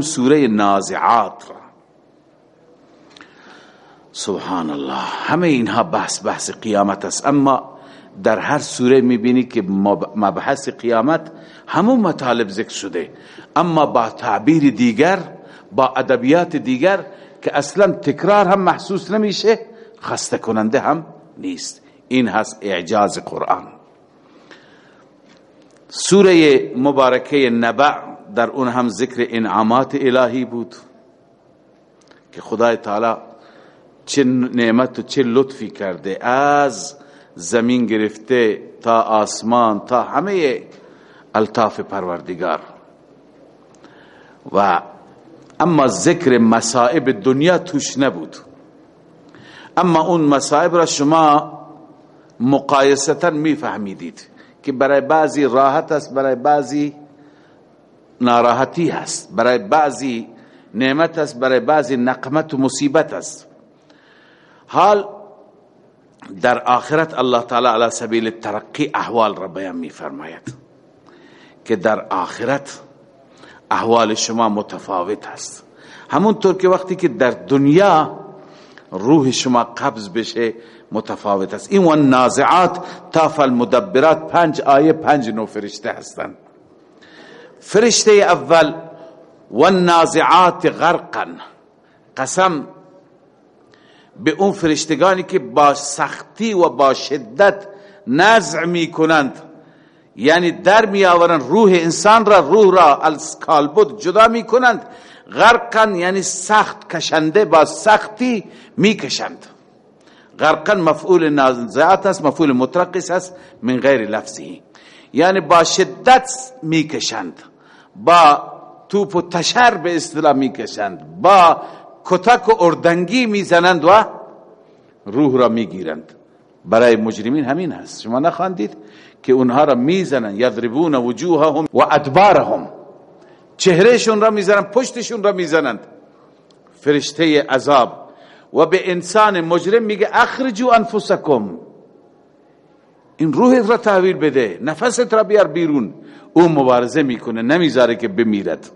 سوره نازعات را. سبحان الله همه اینها بحث بحث قیامت است. اما در هر سوره می‌بینی که مبحث قیامت همون مطالب ذکر شده. اما با تعبیر دیگر با ادبیات دیگر که اصلا تکرار هم محسوس نمیشه خسته کننده هم نیست. این هست اعجاز قرآن. سوره مبارکه نبع در اون هم ذکر انعامات الهی بود که خدای تعالی چه نعمت و چه لطفی کرده. از زمین گرفته تا آسمان تا همه الطاف پروردگار. و اما ذکر مصائب دنیا توش نبود. اما اون مصائب را شما مقایستا میفهمیدید که برای بعضی راحت است برای بعضی ناراحتی هست. برای بعضی نعمت است برای بعضی نقمت و مصیبت است. حال در آخرت الله تعالی علی سبیل ترقی احوال را بیان می فرماید که در آخرت احوال شما متفاوت است. همونطور که وقتی که در دنیا روح شما قبض بشه متفاوت است. این و نازعات تاف المدبرات پنج آیه پنج نو فرشته هستند. فرشته اول و نازعات غرقا. قسم به اون فرشتگانی که با سختی و با شدت نزع می کنند یعنی در می آورند روح انسان را روح را از کالبد جدا می کنند غرقا یعنی سخت کشنده با سختی می کشند غرقا مفعول نازعات است مفعول مترقص است من غیر لفظی. یعنی با شدت می کشند با توپ و تشر به اصطلاح می کشند با کتک و اردنگی می‌زنند و روح را می‌گیرند. برای مجرمین همین هست. شما نخواندید که اونها را می‌زنند یضربون وجوههم و ادبارهم. چهرهشون را می‌زنند پشتشون را می‌زنند. فرشته عذاب. و به انسان مجرم میگه اخرجوا انفسکم. این روحت را تحویل بده. نفست را بیار بیرون. او مبارزه می‌کنه نمی‌ذاره که بمیرد.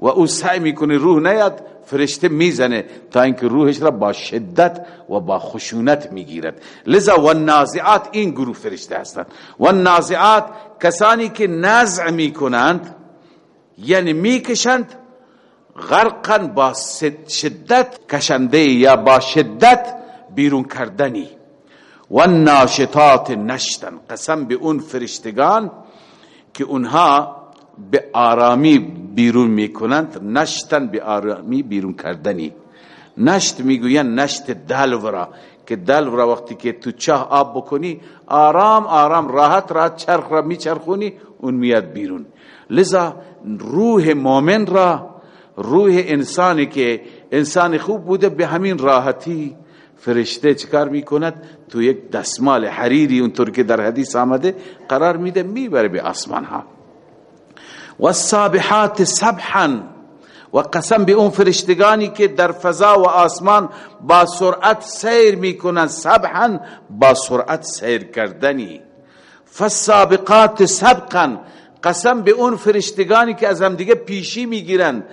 و او سعی می‌کنه روح نیاد فرشته می‌زنه تا اینکه روحش را با شدت و با خشونت می‌گیرد. لذا و نازعات این گروه فرشته هستند. و نازعات کسانی که نزع می‌کنند یعنی می‌کشند غرقا با شدت کشنده یا با شدت بیرون کردنی. و ناشطات نشتن قسم به اون فرشتگان که اونها به آرامی بیرون می‌کنند. نشتن به آرامی بیرون کردنی. نشت می‌گوین نشت دلو که دلو را وقتی که تو چاه آب بکنی آرام آرام راحت راحت چرخ را میچرخونی اون میاد بیرون. لذا روح مؤمن را روح انسانی که انسان خوب بوده به همین راحتی فرشته چکار می‌کند؟ تو یک دستمال حریری اونطور که در حدیث آمده قرار میده می‌بره به آسمان ها. و سابحات سبحا و قسم به اون فرشتگانی که در فضا و آسمان با سرعت سیر می‌کنند. سبحا با سرعت سیر کردنی. فالسابقات سبقا قسم به اون فرشتگانی که از همدیگه پیشی می‌گیرند.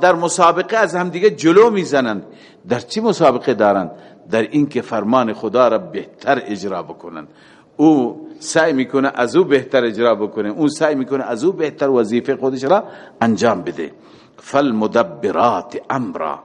در مسابقه از همدیگه جلو می‌زنند. در چی مسابقه دارند؟ در اینکه فرمان خدا را بهتر اجرا بکنند. او سعی می‌کنه از او بهتر اجرا بکنه. اون سعی می‌کنه از او بهتر وظیفه خودش را انجام بده. فالمدبرات امرا.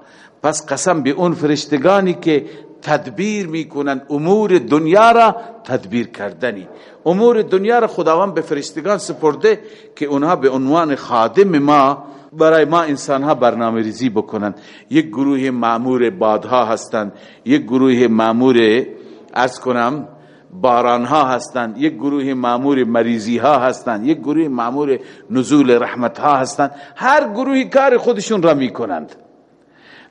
پس قسم به اون فرشتگانی که تدبیر می‌کنند امور دنیا را تدبیر کردنی. امور دنیا را خداوند به فرشتگان سپرده که اونها به عنوان خادم ما برای ما انسان ها برنامه ریزی بکنند یک گروه معمور بادها هستند. یک گروه معمور از کنم باران ها هستند. یک گروه معمور مریضی ها هستند. یک گروه معمور نزول رحمت ها هستند. هر گروهی کار خودشون را می‌کنند.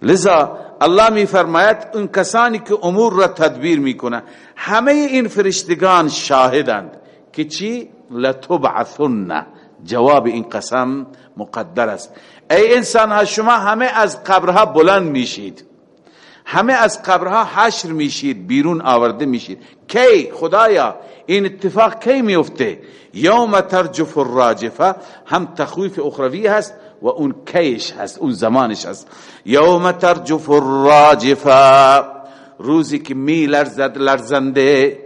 لذا الله می فرماید اون کسانی که امور را تدبیر می‌کنند همه این فرشتگان شاهدند که چی؟ لتبعثن. جواب این قسم مقدر است. ای انسان ها شما همه از قبرها بلند میشید. همه از قبرها حشر میشید بیرون آورده میشید. کی؟ خدایا این اتفاق کی میفته یوم ترجف الراجفه هم تخویف اخروی هست و اون کیش هست اون زمانش هست. یوم ترجف الراجفه روزی که می لرزد لرزنده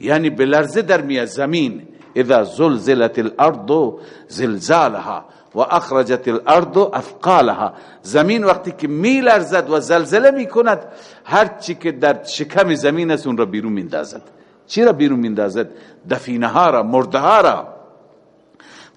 یعنی به لرزه در میاد زمین. اذا زلزلت الارض زلزالها و اخرجت الارض افقالها. زمین وقتی که می لرزد و زلزله می کند هر چی که در شکم زمین است اون را بیرون میندازد. چی را بیرون میندازد؟ دفینه ها را مرده ها را.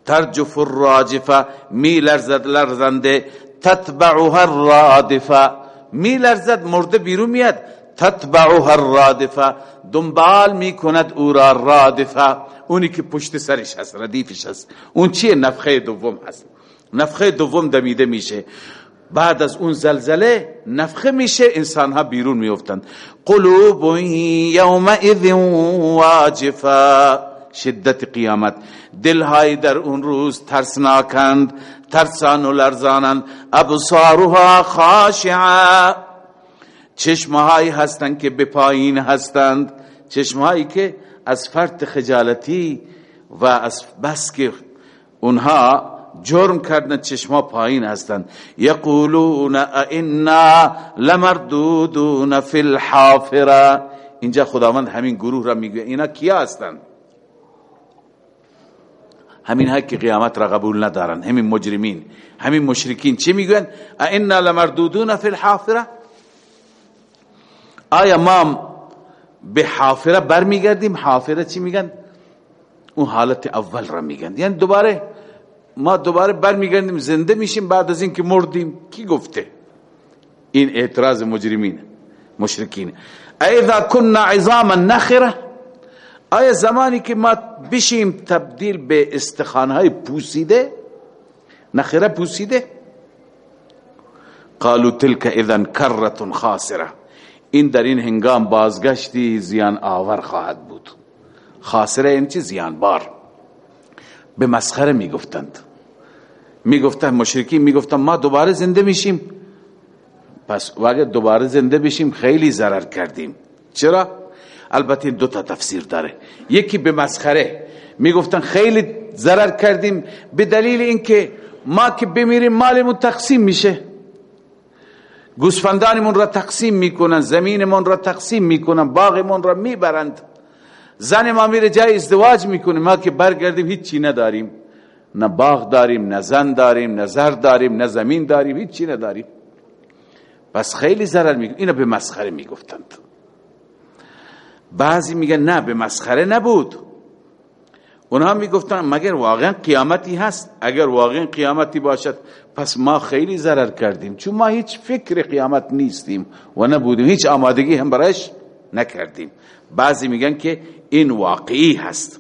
ترجف الراجفه می لرزد لرزنده. تتبعها الرادفه می لرزد مرده بیرون میاد. تتبعها الرادفه دنبال می کند او را رادفه اونی که پشت سرش هست ردیفش هست. اون چیه؟ نفخه دوم هست. نفخه دوم دمیده میشه. بعد از اون زلزله نفخه میشه انسان ها بیرون میفتند قلوب یومئذ واجفه شدت قیامت. دلهای در اون روز ترسناکند ترسان و لرزانند. ابصارها خاشعه. چشمهایی هستند که به پایین هستند. چشمهایی که از فرط خجالتی و از بس که اونها جرم کردن چشما پایین هستند. یقولون ائنا لمردودون فی الحافره اینجا خداوند همین گروه را میگه. اینا کیا هستند؟ همین ها که قیامت را قبول ندارن همین مجرمین همین مشرکین. چی میگن ائنا لمردودون فی الحافره آیا ما به حافره برمیگردیم؟ حافره چی میگن؟ اون حالت اول را میگن. یعنی دوباره ما دوباره برمیگردیم زنده میشیم بعد از اینکه مردیم. کی گفته؟ این اعتراض مجرمین مشرکین ایذا كنا عظاما نخره آیا زمانی که ما بشیم تبدیل به استخانهای پوسیده؟ نخره پوسیده؟ قالوا تلك اذا كره خاسره. این در این هنگام بازگشتی زیان آور خواهد بود. خاسره این چی؟ زیان بار به مسخره می‌گفتند. می‌گفتند مشرکی می‌گفتند ما دوباره زنده میشیم. پس اگر دوباره زنده بشیم خیلی ضرر کردیم. چرا؟ البته دو تا تفسیر داره. یکی به مسخره. می‌گفتن خیلی ضرر کردیم به دلیل اینکه ما که بمیریم مالمون تقسیم میشه. گوسفندانمون را تقسیم می‌کنن زمینمون را تقسیم می‌کنن باغمون را می‌برند. زن ما میره جای ازدواج می‌کنه. ما که برگردیم هیچی نداریم. نه باغ داریم نه زن داریم نه زر داریم نه زمین داریم هیچی نداریم. پس خیلی ضرر می‌کنه اینا به مسخره می‌گفتند. بعضی میگن نه به مسخره نبود. اونها می‌گفتن مگر واقعا قیامتی هست؟ اگر واقعا قیامتی باشد پس ما خیلی ضرر کردیم. چون ما هیچ فکر قیامت نیستیم و نبودیم. هیچ آمادگی هم برایش نکردیم. بعضی میگن که این واقعی هست.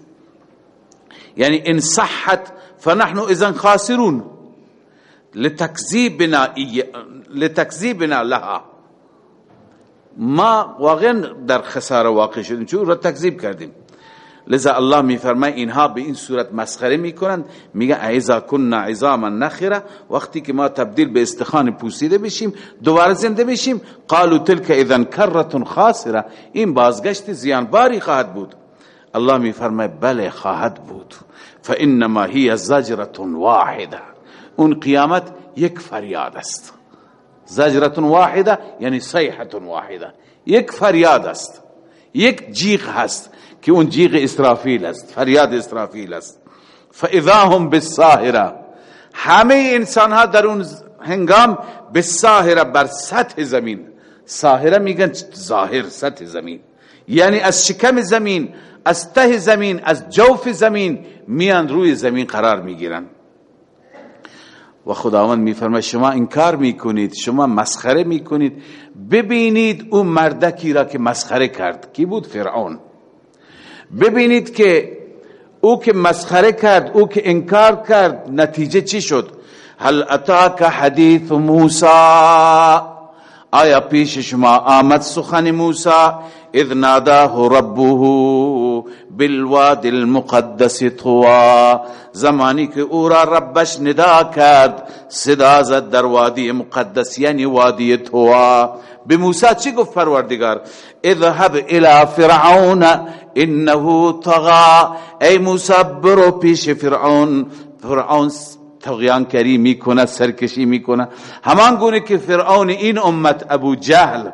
یعنی ان صحت فنحن اذا خاسرون. لتکذیبنا لتکذیبنا لها. ما واقعا در خساره واقع شدیم. چون را تکذیب کردیم. لذا الله میفرمای اینها به این صورت مسخره می‌کنند. میگه ایزا کننا عظاما نخره وقتی که ما تبدیل به استخوان پوسیده بشیم دوباره زنده بشیم قالوا تلك اذا كره خاسره این بازگشت زیانباری خواهد بود. الله میفرمای بله خواهد بود. فانما هي زجره واحده اون قیامت یک فریاد است. زجرة واحدة یعنی صیحه واحدة. یک فریاد است. یک جیغ هست که اون جیغ اسرافیل است. فریاد اسرافیل است. فاذا هم بالساهره همه انسان ها در اون هنگام بالساهره بر سطح زمین. ساهرة میگن ظاهر سطح زمین. یعنی از شکم زمین از ته زمین از جوف زمین میان روی زمین قرار میگیرن. و خداوند میفرماید شما انکار می‌کنید شما مسخره می‌کنید. ببینید اون مردکی را که مسخره کرد. کی بود؟ فرعون. ببینید که او که مسخره کرد او که انکار کرد نتیجه چی شد؟ هل اتاک حدیث موسی؟ آیا پیش شما آمد سخن موسی؟ اذ ناداه ربه بالواد المقدس طوا زمانی که أو را ربش ندا کرد صدا زد در وادی مقدس یعنی وادی طوا به موسی چی گفت پروردگار؟ اذهب إلى فرعون إنه طغى. ای موسی برو پیش فرعون. فرعون تغیانکاری میکنه سرکشی میکنه همان گونه که فرعون این امت ابو جهل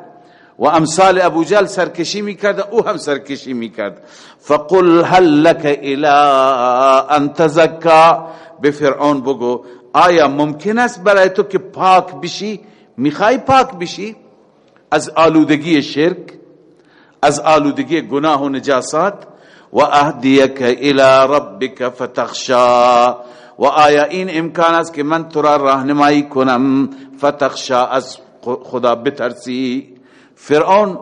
و امثال ابو جهل سرکشی می‌کرد او هم سرکشی می‌کرد. فقل هل لك الى ان تزکا؟ به فرعون بگو آیا ممکن است برای تو که پاک بشی؟ می‌خوای پاک بشی؟ از آلودگی شرک از آلودگی گناه و نجاسات و اهدیک الى ربک فتخشا؟ و آیا این امکان است که من تو را راهنمایی کنم؟ فتخشا از خدا بترسی. فرعون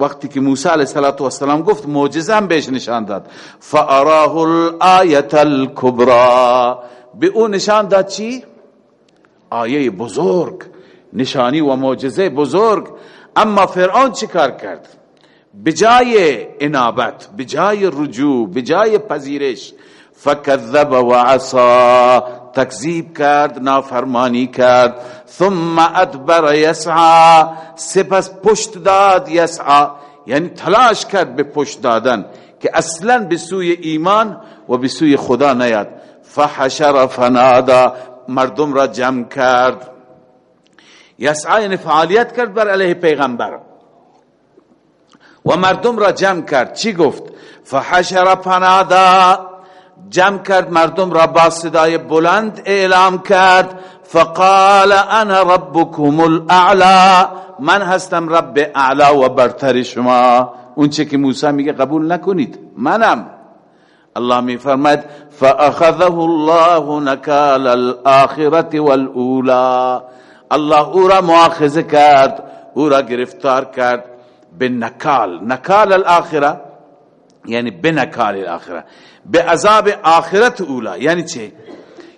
وقتی که موسی علیه السلام گفت معجزه هم بهش نشان داد. فاراه الایت الكبرى. به اون نشان داد چی؟ آیه بزرگ. نشانی و معجزه بزرگ. اما فرعون چی کار کرد؟ بجای انابت بجای رجوع بجای پذیرش فکذب و عصا. تکذیب کرد نافرمانی کرد. ثم ادبر یسعا سپس پشت داد یسعا یعنی تلاش کرد به پشت دادن که اصلا به سوی ایمان و به سوی خدا نیاد. فحشر فنادا مردم را جمع کرد. یسعا یعنی فعالیت کرد بر علیه پیغمبر. و مردم را جمع کرد. چی گفت؟ فحشر فنادا جمع کرد مردم را با صدای بلند اعلام کرد. فقال انا ربكم الاعلى من هستم رب اعلا و برتر شما. اون چه که موسی میگه قبول نکنید. منم. الله می فرماید فاخذه الله نکال الاخره والاولى الله او را مؤاخذه کرد او را گرفتار کرد به نکال. نکال الاخره یعنی به نکال الاخره به عذاب آخرت اولا. یعنی چه؟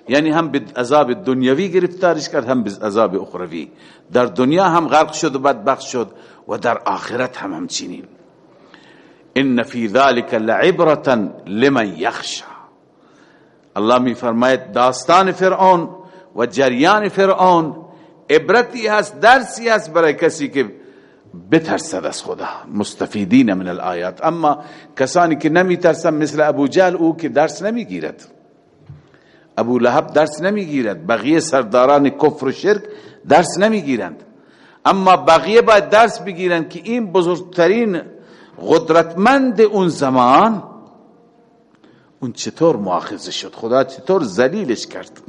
یعنی هم به عذاب دنیوی گرفتارش کرد هم به عذاب اخروی. در دنیا هم غرق شد و بدبخت شد و در آخرت هم همچنین. ان فی ذلك لعبرة لمن یخشى الله می فرماید داستان فرعون و جریان فرعون عبرتی هست درسی هست برای کسی که بترسد از خدا. مستفیدین من الآیات. اما کسانی که نمی ترسن مثل ابو جهل او که درس نمی‌گیرد. ابو لحب درس نمی‌گیرد. بقیه سرداران کفر و شرک درس نمی‌گیرند. اما بقیه باید درس بگیرند که این بزرگترین قدرتمند اون زمان اون چطور مؤاخذه شد؟ خدا چطور ذلیلش کرد؟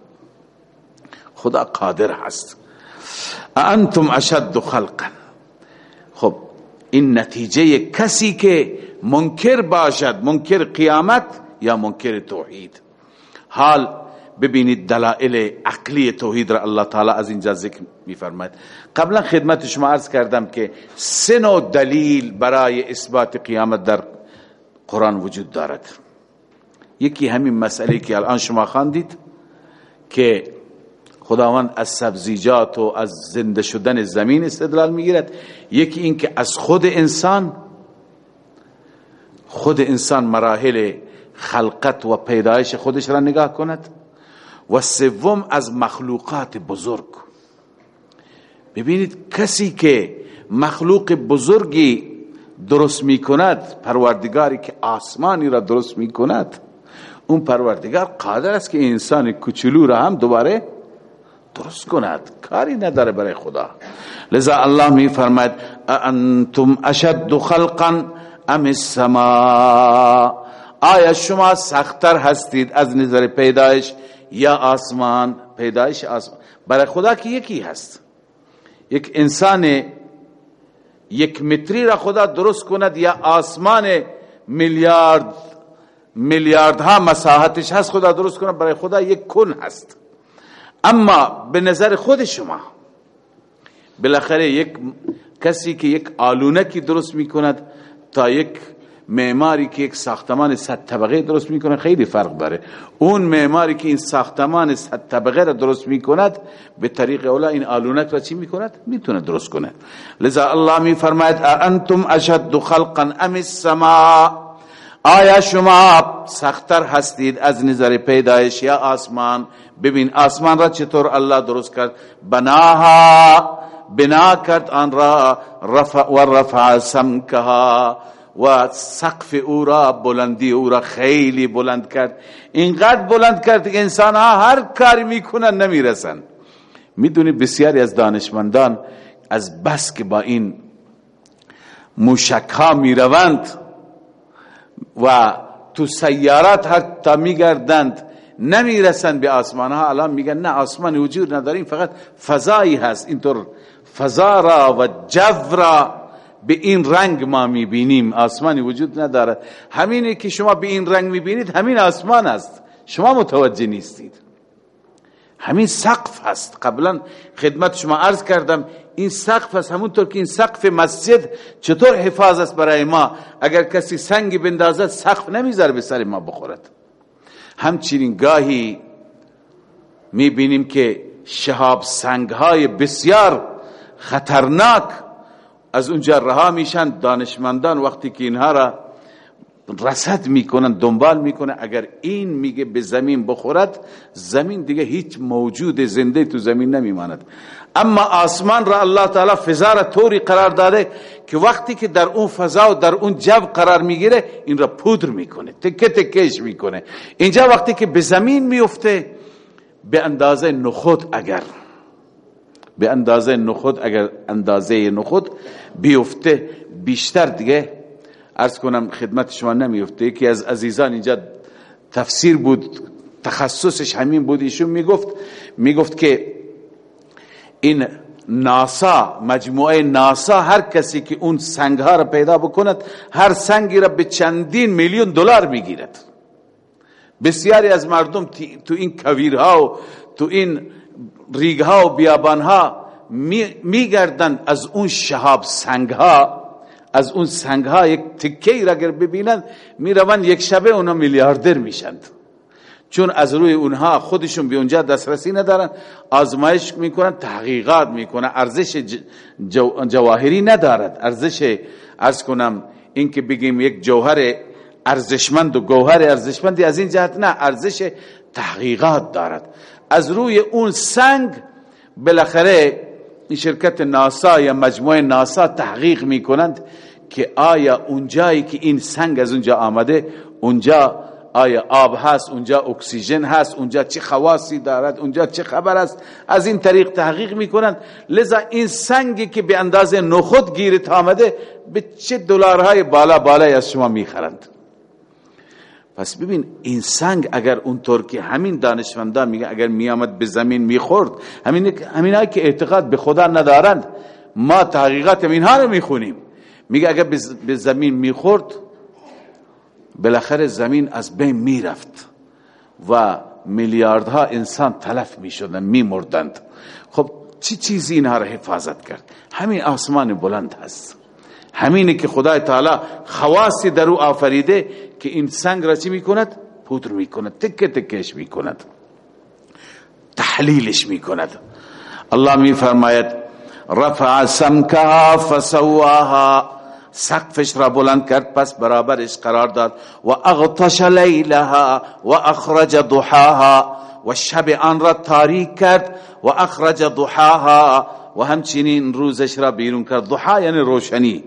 خدا قادر هست. انتم اشد خلقا؟ این نتیجه کسی که منکر باشد منکر قیامت یا منکر توحید. حال ببینید دلائل عقلی توحید را الله تعالی از اینجا ذکر میفرماید. قبلا خدمت شما عرض کردم که سه نوع دلیل برای اثبات قیامت در قرآن وجود دارد. یکی همین مسئله که الان شما خواندید که خداوند از سبزیجات و از زنده شدن زمین استدلال می‌گیرد. یکی این که از خود انسان خود انسان مراحل خلقت و پیدایش خودش را نگاه کند و سوم از مخلوقات بزرگ. ببینید کسی که مخلوق بزرگی درست می کند پروردگاری که آسمانی را درست می کند اون پروردگار قادر است که انسان کوچولو را هم دوباره درست کند. کاری نداره برای خدا. لذا الله می فرماید انتم اشد خلقا ام السما آیا شما سختتر هستید از نظر پیدایش یا آسمان؟ پیدایش آسمان. برای خدا که یکی هست. یک انسان یک متری را خدا درست کند یا آسمان میلیارد میلیاردها مساحتش هست خدا درست کند. برای خدا یک کن هست. اما به نظر خود شما بالاخره یک کسی که یک آلونکی درست می کند تا یک معماری که یک ساختمان صد طبقه درست می‌کنه خیلی فرق داره اون معماری که این ساختمان صد طبقه را درست می‌کند به طریق اولا این آلونک را چی می‌کند؟ می‌تونه درست کنه لذا الله میفرماید انتم اشد خلقا ام السما آیا شما سختتر هستید از نظر پیدایش یا آسمان؟ ببین آسمان را چطور الله درست کرد؟ بناها بنا کرد آن را رفع و رفع سمکها و سقف او را بلندی او را خیلی بلند کرد. اینقدر بلند کرد که انسان ها هر کاری می‌کنن نمی‌رسن. می‌دونی بسیاری از دانشمندان از بس که با این موشک ها می‌روند و تو سیارات حتی میگردند نمی‌رسند به آسمان ها الان میگن نه آسمان وجود نداریم فقط فضایی هست. اینطور فضا را و جو را به این رنگ ما می‌بینیم. آسمانی وجود ندارد همینی که شما به این رنگ می‌بینید همین آسمان است. شما متوجه نیستید. همین سقف هست. قبلا خدمت شما عرض کردم این سقف هست همونطور که این سقف مسجد چطور حفاظ است برای ما؟ اگر کسی سنگ بندازد سقف نمی‌ذاره به سر ما بخورد. همچنین گاهی می‌بینیم که شهاب سنگ های بسیار خطرناک از اونجا رها میشن. دانشمندان وقتی که اینها را رسد می‌کنن دنبال می‌کنه. اگر این میگه به زمین بخورد زمین دیگه هیچ موجود زنده تو زمین نمیماند. اما آسمان را الله تعالی فضا را طوری قرار داده که وقتی که در اون فضا و در اون جو قرار می‌گیره این را پودر می‌کنه تکه تکش می‌کنه. اینجا وقتی که به زمین میفته به اندازه نخود اگر به اندازه نخود اگر اندازه نخود بیفته بیشتر دیگه ارز کنم خدمت شما نمیفته. یکی از عزیزان اینجا تفسیر بود تخصصش همین بود. ایشون می‌گفت می‌گفت که این ناسا مجموعه ناسا هر کسی که اون سنگ ها را پیدا بکند هر سنگی را به چندین میلیون دلار می‌گیرد. بسیاری از مردم تو این کویرها و تو این ریگها و بیابانها میگردند از اون شهاب سنگها. از اون سنگها یک تکه را اگر ببینند می‌روند یک شبه اونا میلیاردر میشند. چون از روی اونها خودشون به اونجا دسترسی ندارن آزمایش می‌کنن تحقیقات می‌کنن. ارزش جواهری ندارد. ارزش ارز کنم این که بگیم یک جوهر ارزشمند و گوهر ارزشمندی از این جهت نه ارزش تحقیقات دارد. از روی اون سنگ بالاخره این شرکت ناسا یا مجموعه ناسا تحقیق می‌کنند. که آیا اونجایی که این سنگ از اونجا آمده اونجا آیا آب هست اونجا اکسیژن هست اونجا چه خواصی دارد اونجا چه خبر است؟ از این طریق تحقیق می‌کنند. لذا این سنگی که به اندازه نخود گیرت آمده به چه دلارهای بالا بالای از شما می‌خرند. پس ببین این سنگ اگر اونطور که همین دانشمندان میگه اگر میامد به زمین می‌خورد همین همینایی که اعتقاد به خدا ندارند ما تحقیقات اینها رو می‌خونیم. میگه اگر به زمین می‌خورد بالاخره زمین از بین می‌رفت و میلیاردها انسان تلف می‌شدن میمردند. خب چی چیزی اینها را حفاظت کرد؟ همین آسمان بلند هست. همینی که خدای تعالی خواصی در آفریده که این سنگ را چی می‌کند؟ پودر می‌کند تکه تکش می‌کند. تحلیلش می‌کند. الله میفرماید رفع سمکها فسواها. سقفش را بلند کرد پس برابرش قرار داد. و اغطش لیلها و اخرج ضحاها و شب آن را تاریک کرد و اخرج ضحاها و همچنین روزش را بیرون کرد. ضحا یعنی روشنی.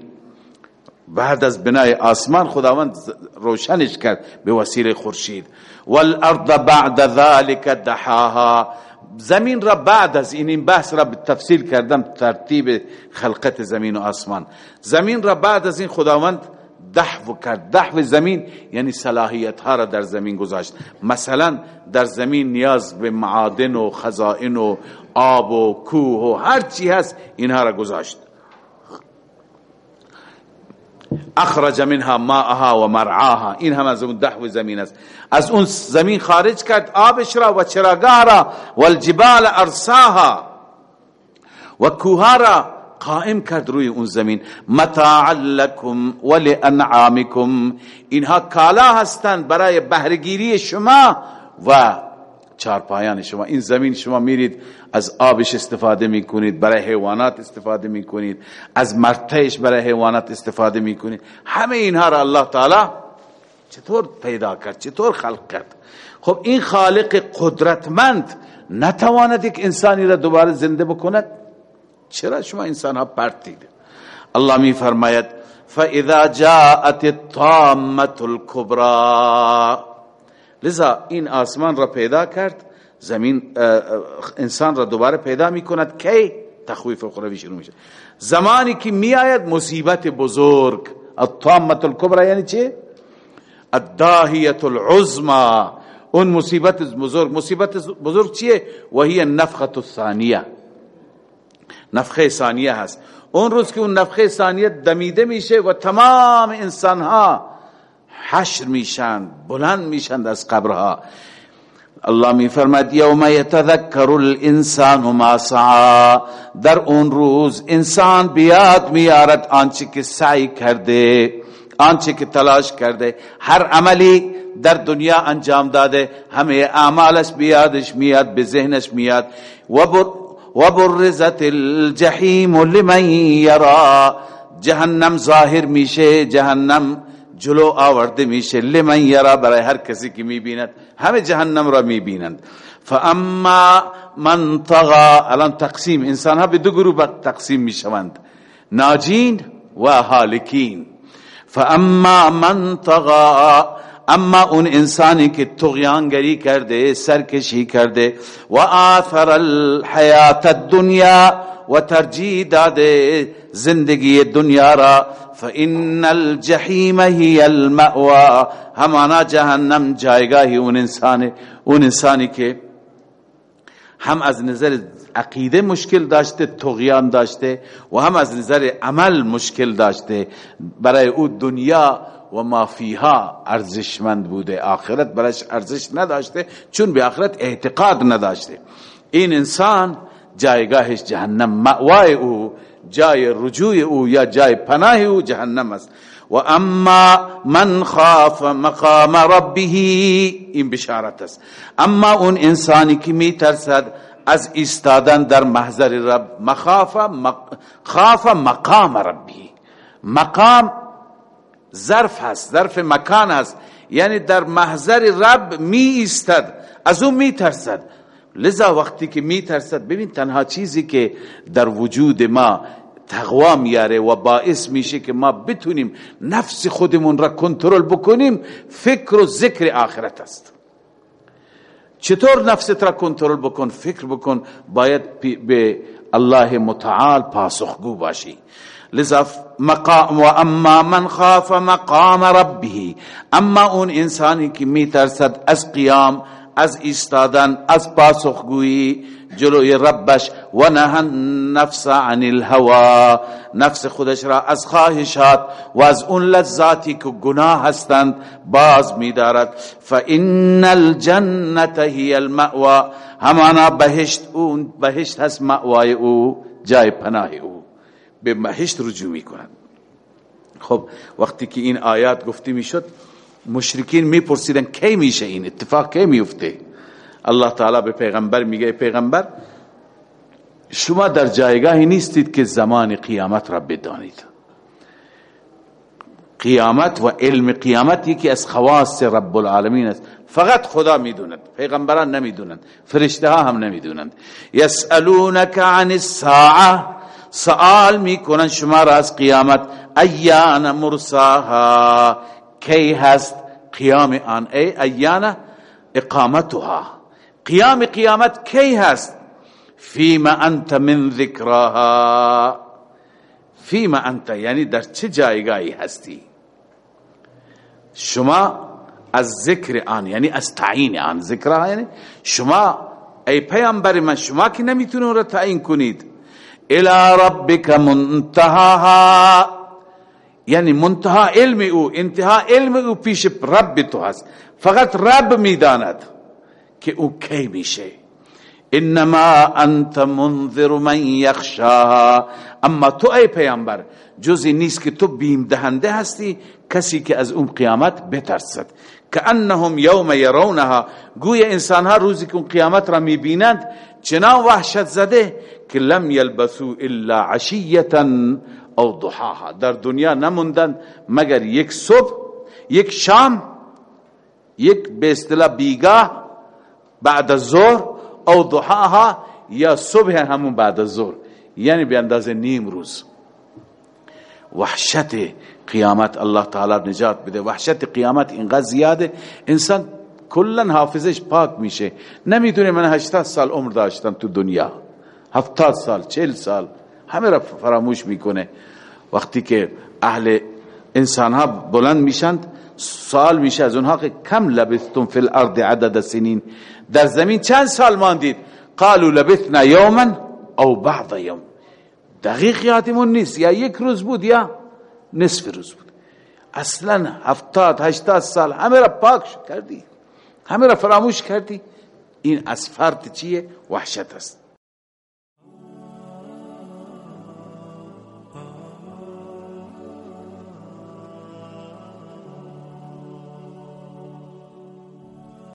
بعد از بنای آسمان خداوند روشنش کرد به وسیله خورشید. والارض بعد ذلك دحاها زمین را بعد از این این بحث را تفصیل کردم ترتیب خلقت زمین و آسمان. زمین را بعد از این خداوند دحو کرد. دحو زمین یعنی صلاحیت ها را در زمین گذاشت. مثلا در زمین نیاز به معادن و خزائن و آب و کوه و هر چی هست اینها را گذاشت. اخرج منها ماءها و مرعاها. این هم از اون دحو زمین است. از اون زمین خارج کرد آبش را و چراگاه را و الجبال ارساها. و کوها را قائم کرد روی اون زمین. متاع لکم و لانعامکم اینها کالا هستند برای بهرگیری شما و چارپایان شما. این زمین شما میرید از آبش استفاده می‌کنید برای حیوانات استفاده می‌کنید از مرتعش برای حیوانات استفاده می‌کنید. همه اینها را الله تعالی چطور پیدا کرد چطور خلق کرد؟ خب این خالق قدرتمند نتواند یک انسانی را دوباره زنده بکند؟ چرا شما انسان ها پرتید الله می فرماید فاذا جاءت الطامه الكبرى لذا این آسمان را پیدا کرد زمین انسان را دوباره پیدا می کند کی تخویف اخروی شروع میشه. زمانی که می آید مصیبت بزرگ الطامه الكبرى یعنی چه الداهیت العظمى اون مصیبت بزرگ مصیبت بزرگ چیه؟ وهی النفخه الثانیه. نفخه ثانیه هست. اون روز که اون نفخه ثانیه دمیده میشه و تمام انسان ها حشر میشن بلند میشند از قبرها. الله می فرماد یوم یتذکر الانسان ما سعا در اون روز انسان بیاد میارد آنچه که سعی کرده آنچه که تلاش کرده. هر عملی در دنیا انجام داده همه اعمالش بیادش میاد به ذهنش میاد. و برزت الجحیم لمن یرا. جهنم ظاهر میشه جهنم جلو آورده میشه. لمن یرا برای هر کسی که می‌بیند همه جهنم را می‌بینند. فاما من طغى الان تقسیم. انسان ها به دو گروه تقسیم می‌شوند. ناجین و حالکین. فاما من طغى اما اون انسانی که تغیانگری کرده سرکشی کرده. و آثر الحیات الدنیا و ترجیح داده زندگی دنیا را. فإن الجحیم هی المأوا همانا جهنم جایگاهی اون انسان اون انسانی که هم از نظر عقیده مشکل داشته تغیان داشته و هم از نظر عمل مشکل داشته برای او دنیا و ما فیها ارزشمند بوده. آخرت برایش ارزش نداشته چون به آخرت اعتقاد نداشته. این انسان جایگاهش جهنم مأوای او جای رجوع او یا جای پناه او جهنم است. و اما من خاف مقام ربه این بشارت است. اما اون انسانی که می ترسد از ایستادن در محضر رب مخاف خاف مقام ربه. مقام ظرف هست ظرف مکان است. یعنی در محضر رب می ایستد از اون می ترسد لذا وقتی که می ترسد ببین تنها چیزی که در وجود ما تقوا میاره و باعث میشه که ما بتونیم نفس خودمون را کنترل بکنیم فکر و ذکر آخرت است. چطور نفست را کنترل بکن فکر بکن باید به الله متعال پاسخگو باشی. لذا مقام و اما من خاف مقام ربه. اما اون انسانی که میترسد از قیام از ایستادن از پاسخگویی جلوی ربش. و نه نفس عن الهوا نفس خودش را از خواهشات و از اون لذاتی که گناه هستند باز میدارد. فان الجنت هی المأوا همانا بهشت اون بهشت هست مأوای او جای پناه او. به بهشت رجوع می‌کنند. خب وقتی که این آیات گفته می‌شد مشرکین میپرسیدن کی میشه این اتفاق کی میفته؟ الله تعالی به پیغمبر میگه پیغمبر شما در جایگاهی نیستید که زمان قیامت را بدانید. قیامت و علم قیامت یکی از خواص رب العالمین است. فقط خدا می‌دوند پیغمبران نمی‌دونند فرشته ها هم نمی‌دونند. یسالونک عن الساعه سوال می‌کنن شما را از قیامت. ایان مرساها؟ کی هست قیام آن؟ ای ایان اقامتها. قیام قیامت کی هست؟ فیما انت من ذکراها. فیما انت یعنی در چه جایگاهی هستی؟ شما از ذکر آن یعنی از تعیین آن ذکرها یعنی شما ای پیامبر من شما که نمیتونون را تعیین کنید. الى ربک منتهاها. یعنی منتها علم او انتها علم او پیش رب تو هست. فقط رب می‌داند که او کی میشه. انما انت منذر من یخشاها. اما تو ای پیامبر جزی نیست که تو بیم دهنده هستی کسی که از اون قیامت بترسد. که انهم یوم یرونها. گویا انسان ها روزی که اون قیامت را می‌بینند چنان وحشت زده که لم یلبسو الا عشیتا او ضحاها. در دنیا نموندن مگر یک صبح یک شام یک به اصطلاح بیگاه بعد از ظهر او ضحاها یا صبح همون بعد از ظهر. یعنی به اندازه نیم روز. وحشت قیامت الله تعالی نجات بده. وحشت قیامت اینقدر زیاده. انسان کلا حافظش پاک میشه. نمی‌دونه من 80 سال عمر داشتم تو دنیا. 70 سال 40 سال. همه را فراموش می‌کنه. وقتی که اهل انسان ها بلند میشند سال میشه از اونها که کم لبثتم فی الارض عدد سنین؟ در زمین چند سال ماندید؟ قالوا لبثنا یوما او بعض یوم. دقیق یادمون نیست یا یک روز بود یا نصف روز بود. اصلا هفتاد هشتاد سال همه را پاک کردی. همه را فراموش کردی. این از فرد چیه؟ وحشت است.